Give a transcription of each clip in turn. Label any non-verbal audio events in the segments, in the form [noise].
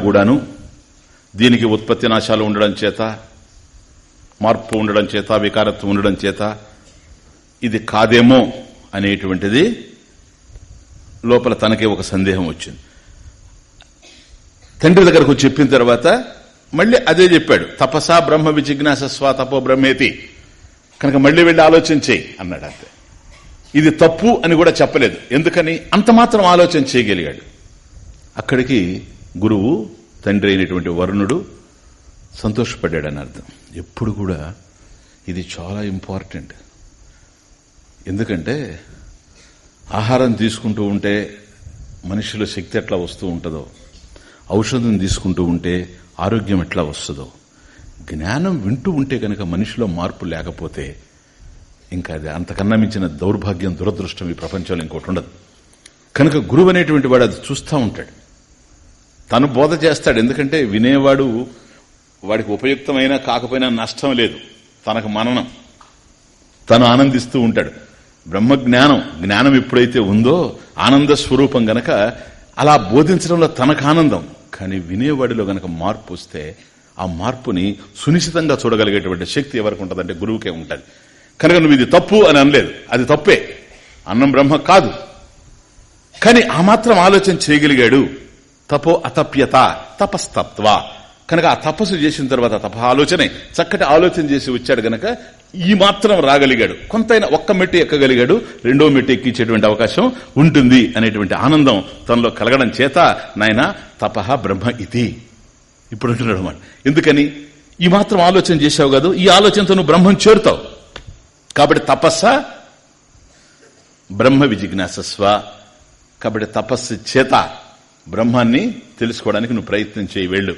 కూడాను దీనికి ఉత్పత్తి నాశాలు ఉండడం చేత మార్పు ఉండడం చేత వికారత్వం ఉండడం చేత ఇది కాదేమో అనేటువంటిది లోపల తనకే ఒక సందేహం వచ్చింది. తండ్రి దగ్గరకు చెప్పిన తర్వాత మళ్ళీ అదే చెప్పాడు. తపసా బ్రహ్మ విజిజ్ఞాస స్వా తపో బ్రహ్మేతి. కనుక మళ్ళీ వెళ్ళి ఆలోచన చేయి అన్నాడు అంతే. ఇది తప్పు అని కూడా చెప్పలేదు. ఎందుకని? అంత మాత్రం ఆలోచన చేయగలిగాడు. అక్కడికి గురువు తండ్రి అయినటువంటి వరుణుడు సంతోషపడ్డాడని అర్థం. ఎప్పుడు కూడా ఇది చాలా ఇంపార్టెంట్. ఎందుకంటే ఆహారం తీసుకుంటూ ఉంటే మనిషిలో శక్తి ఎట్లా వస్తూ ఉంటుందో ఔషధం తీసుకుంటూ ఉంటే ఆరోగ్యం ఎట్లా వస్తుందో జ్ఞానం వింటూ ఉంటే కనుక మనిషిలో మార్పు లేకపోతే ఇంకా అది అంతకన్నా మించిన దౌర్భాగ్యం దురదృష్టం ఈ ప్రపంచంలో ఇంకోటి ఉండదు. కనుక గురువు అనేటువంటి వాడు అది చూస్తూ ఉంటాడు. తను బోధ చేస్తాడు. ఎందుకంటే వినేవాడు వాడికి ఉపయుక్తమైన కాకపోయినా నష్టం లేదు. తనకు మననం. తను ఆనందిస్తూ ఉంటాడు. బ్రహ్మ జ్ఞానం జ్ఞానం ఎప్పుడైతే ఉందో ఆనంద స్వరూపం గనక అలా బోధించడంలో తనకు ఆనందం. కానీ వినేవాడిలో గనక మార్పు వస్తే ఆ మార్పుని సునిశ్చితంగా చూడగలిగేటువంటి శక్తి ఎవరికి ఉంటుందంటే గురువుకే ఉంటుంది. కనుక నువ్వు ఇది తప్పు అని అనలేదు. అది తప్పే. అన్నం బ్రహ్మ కాదు. కానీ ఆ మాత్రం ఆలోచన చేయగలిగాడు. తపో అతప్యత తపస్తత్వ కనుక ఆ తపస్సు చేసిన తర్వాత తప ఆలోచనే చక్కటి ఆలోచన చేసి వచ్చాడు గనక ఈ మాత్రం రాగలిగాడు. కొంతైనా ఒక్క మెట్టు ఎక్కగలిగాడు రెండో మెట్టు ఎక్కించేటువంటి అవకాశం ఉంటుంది అనేటువంటి ఆనందం తనలో కలగడం చేత నాయన తప బ్రహ్మ ఇది. ఇప్పుడు అంటున్నాడు అన్నమాట. ఎందుకని? ఈ మాత్రం ఆలోచన చేశావు కాదు ఈ ఆలోచనతో నువ్వు బ్రహ్మం చేరుతావు. కాబట్టి తపస్స? బ్రహ్మ విజిజ్ఞాసస్వ. కాబట్టి తపస్సు చేత బ్రహ్మాన్ని తెలుసుకోవడానికి నువ్వు ప్రయత్నం చేయి వెళ్ళు.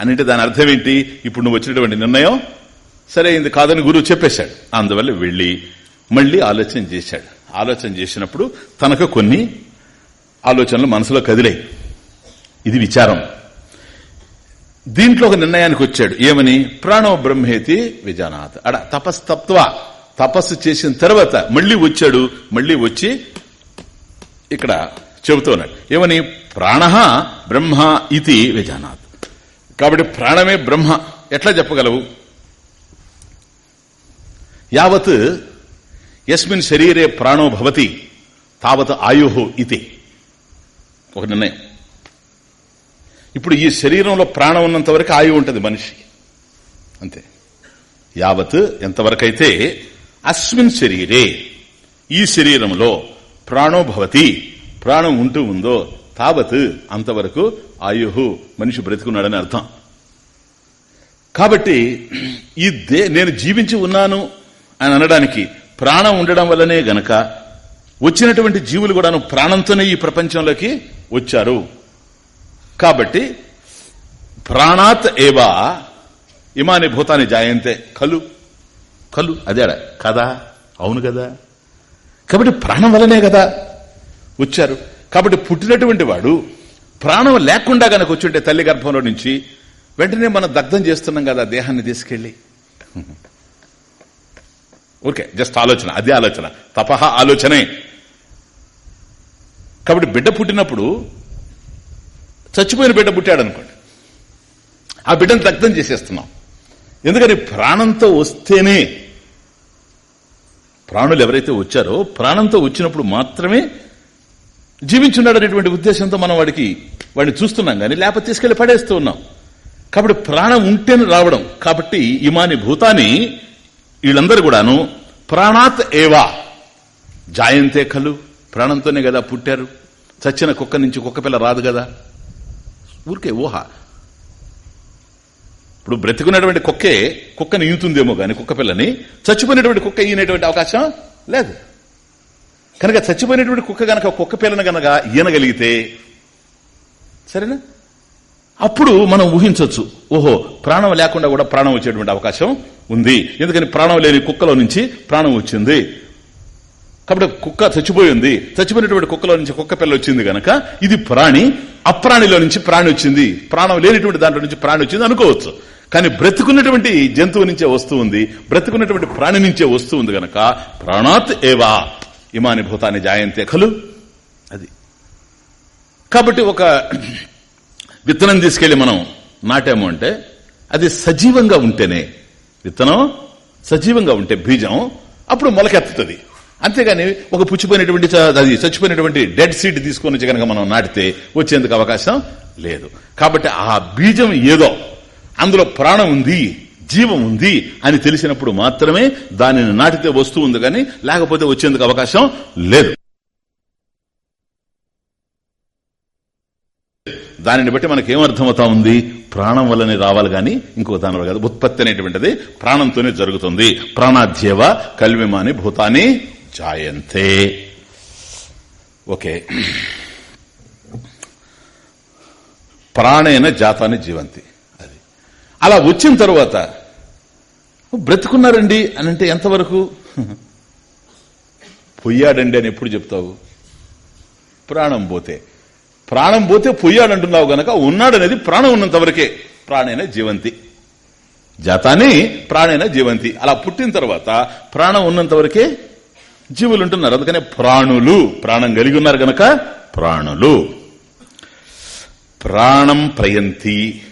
అన్నింటి దాని అర్థం ఏంటి? ఇప్పుడు నువ్వు వచ్చినటువంటి నిర్ణయం సరే ఇది కాదని గురువు చెప్పేశాడు. అందువల్ల వెళ్ళి మళ్ళీ ఆలోచన చేశాడు. ఆలోచన చేసినప్పుడు తనకు కొన్ని ఆలోచనలు మనసులో కదిలాయి. ఇది విచారం. దీంట్లో ఒక నిర్ణయానికి వచ్చాడు. ఏమని? ప్రాణవ బ్రహ్మేతి విజానాథ్ అడ తపస్తత్వ తపస్సు చేసిన తర్వాత మళ్ళీ వచ్చాడు. మళ్ళీ వచ్చి ఇక్కడ చెబుతున్నాడు ఏమని? ప్రాణ బ్రహ్మ ఇది విజానాథ్ కాబట్టి ప్రాణమే బ్రహ్మ. ఎట్లా చెప్పగలవు? యావత్ ఎస్మిన్ శరీరే ప్రాణో భవతి తావత్ ఆయు ఇది ఒక నిర్ణయం. ఇప్పుడు ఈ శరీరంలో ప్రాణం ఉన్నంత వరకు ఆయు ఉంటుంది మనిషి అంతే. యావత్ ఎంతవరకైతే అస్మిన్ శరీరే ఈ శరీరంలో ప్రాణో భవతి ప్రాణం ఉంటూ ఉందో తావత్ అంతవరకు ఆయుహు మనిషి బ్రతికున్నాడని అర్థం. కాబట్టి ఈ దే నేను జీవించి ఉన్నాను అని అనడానికి ప్రాణం ఉండడం వల్లనే గనక వచ్చినటువంటి జీవులు కూడాను ప్రాణంతోనే ఈ ప్రపంచంలోకి వచ్చారు. కాబట్టి ప్రాణాత్ ఏవా ఇమాని భూతాన్ని జాయంతే. కలు. కలు. అదేడా కదా. అవును కదా. కాబట్టి ప్రాణం వల్లనే కదా వచ్చారు. కాబట్టి పుట్టినటువంటి వాడు ప్రాణం లేకుండా గనక వచ్చుంటే తల్లి గర్భంలో నుంచి వెంటనే మనం దగ్ధం చేస్తున్నాం కదా దేహాన్ని తీసుకెళ్ళి. ఓకే జస్ట్ ఆలోచన అదే ఆలోచన. తపహ ఆలోచనే. కాబట్టి బిడ్డ పుట్టినప్పుడు చచ్చిపోయిన బిడ్డ పుట్టాడు అనుకోండి ఆ బిడ్డను దగ్ధం చేసేస్తున్నాం. ఎందుకని ప్రాణంతో వస్తేనే ప్రాణులు ఎవరైతే వచ్చారో ప్రాణంతో వచ్చినప్పుడు మాత్రమే జీవించున్నాడు అనేటువంటి ఉద్దేశంతో మనం వాడికి వాడిని చూస్తున్నాం కానీ లేకపోతే తీసుకెళ్ళి పడేస్తూ ఉన్నాం. కాబట్టి ప్రాణం ఉంటేనే రావడం. కాబట్టి ఇమాని భూతాన్ని వీళ్ళందరూ కూడాను ప్రాణాత్ ఏవా జాయంతే కలు ప్రాణంతోనే కదా పుట్టారు. చచ్చిన కుక్క నుంచి కుక్క పిల్ల రాదు కదా. ఊరికే ఊహ. ఇప్పుడు బ్రతికున్నటువంటి కుక్కే కుక్కని ఈతుందేమో గాని కుక్క పిల్లని. చచ్చిపోయినటువంటి కుక్క ఈనేటువంటి అవకాశం లేదు. కనుక చచ్చిపోయినటువంటి కుక్క గనక కుక్క పిల్లను గనక ఈనగలిగితే సరేనా? అప్పుడు మనం ఊహించవచ్చు ఓహో ప్రాణం లేకుండా కూడా ప్రాణం వచ్చేటువంటి అవకాశం ఉంది. ఎందుకని ప్రాణం లేని కుక్కలో నుంచి ప్రాణం వచ్చింది. కాబట్టి కుక్క చచ్చిపోయింది చచ్చిపోయినటువంటి కుక్కలో నుంచి కుక్క పిల్ల వచ్చింది గనక ఇది ప్రాణి అప్రాణిలో నుంచి ప్రాణి వచ్చింది. ప్రాణం లేనిటువంటి దాంట్లో నుంచి ప్రాణి వచ్చింది అనుకోవచ్చు. కానీ బ్రతుకున్నటువంటి జంతువు నుంచే వస్తూ ఉంది. బ్రతుకున్నటువంటి ప్రాణి నుంచే వస్తూ ఉంది గనక ప్రాణాత్ ఏవా ఇమాని భూతాన్ని జాయంతే ఖలు? అది. కాబట్టి ఒక [clears throat] విత్తనం తీసుకెళ్ళి మనం నాటాము అంటే అది సజీవంగా ఉంటేనే విత్తనం సజీవంగా ఉంటే బీజం అప్పుడు మొలకెత్తుతుంది. అంతేగాని ఒక పుచ్చిపోయినటువంటి అది చచ్చిపోయినటువంటి డెడ్ సీడ్ తీసుకొని కనుక మనం నాటితే వచ్చేందుకు అవకాశం లేదు. కాబట్టి ఆ బీజం ఏదో అందులో ప్రాణం ఉంది. జీవం ఉంది అని తెలిసినప్పుడు మాత్రమే దానిని నాటితే వస్తువు ఉంది కానీ లేకపోతే వచ్చేందుకు అవకాశం లేదు. దానిని బట్టి మనకి ఏమర్థమవుతా ఉంది? ప్రాణం వల్లనే రావాలి గాని ఇంకొక దాని వల్ల కాదు. ఉత్పత్తి అనేటువంటిది ప్రాణంతోనే జరుగుతుంది. ప్రాణాధ్యేవ కల్విమాని భూతాని జాయంతే. ఓకే. ప్రాణైన జాతాన్ని జీవంతి. అది. అలా వచ్చిన తర్వాత బ్రతుకున్నారండి అని అంటే ఎంతవరకు? [laughs] పొయ్యాడండి అని ఎప్పుడు చెప్తావు? ప్రాణం పోతే. ప్రాణం పోతే పొయ్యాడంటున్నావు గనక ఉన్నాడనేది ప్రాణం ఉన్నంతవరకే. ప్రాణైన జీవంతి. జాతాని ప్రాణైన జీవంతి. అలా పుట్టిన తర్వాత ప్రాణం ఉన్నంతవరకే జీవులు ఉంటున్నారు అందుకనే ప్రాణులు. ప్రాణం కలిగి ఉన్నారు గనక ప్రాణులు. ప్రాణం ప్రయంతి.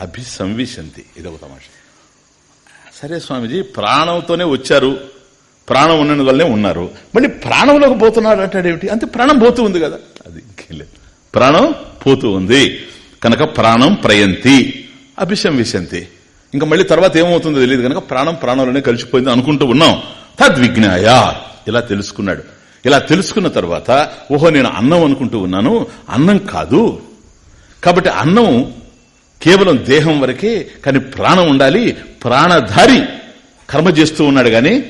అభిసంవిశంతి. ఇదొక తమాషా. సరే స్వామిజీ ప్రాణంతోనే వచ్చారు. ప్రాణం ఉన్నందు వల్లనే ఉన్నారు. మళ్ళీ ప్రాణంలోకి పోతున్నారు అంటాడేమిటి అంతే ప్రాణం పోతూ ఉంది కదా. అది ఇంకేలేదు ప్రాణం పోతూ ఉంది. కనుక ప్రాణం ప్రయంతి. అభిషం విశంతి. ఇంకా మళ్ళీ తర్వాత ఏమవుతుందో తెలియదు కనుక ప్రాణం ప్రాణంలోనే కలిసిపోయింది అనుకుంటూ ఉన్నాం. తద్విజ్ఞాయ. ఇలా తెలుసుకున్నాడు. ఇలా తెలుసుకున్న తర్వాత ఓహో నేను అన్నం అనుకుంటూ ఉన్నాను. అన్నం కాదు. కాబట్టి అన్నం కేవలం దేహం వరకే కానీ ప్రాణం ఉండాలి. ప్రాణధారి కర్మ చేస్తూ ఉన్నాడు గాని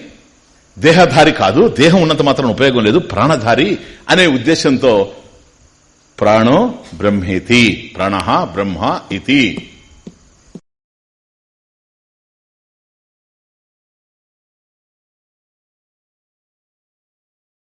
దేహధారి కాదు. దేహం ఉన్నంత మాత్రం ఉపయోగం లేదు. ప్రాణధారి అనే ఉద్దేశంతో ప్రాణో బ్రహ్మేతి. ప్రాణ బ్రహ్మ ఇది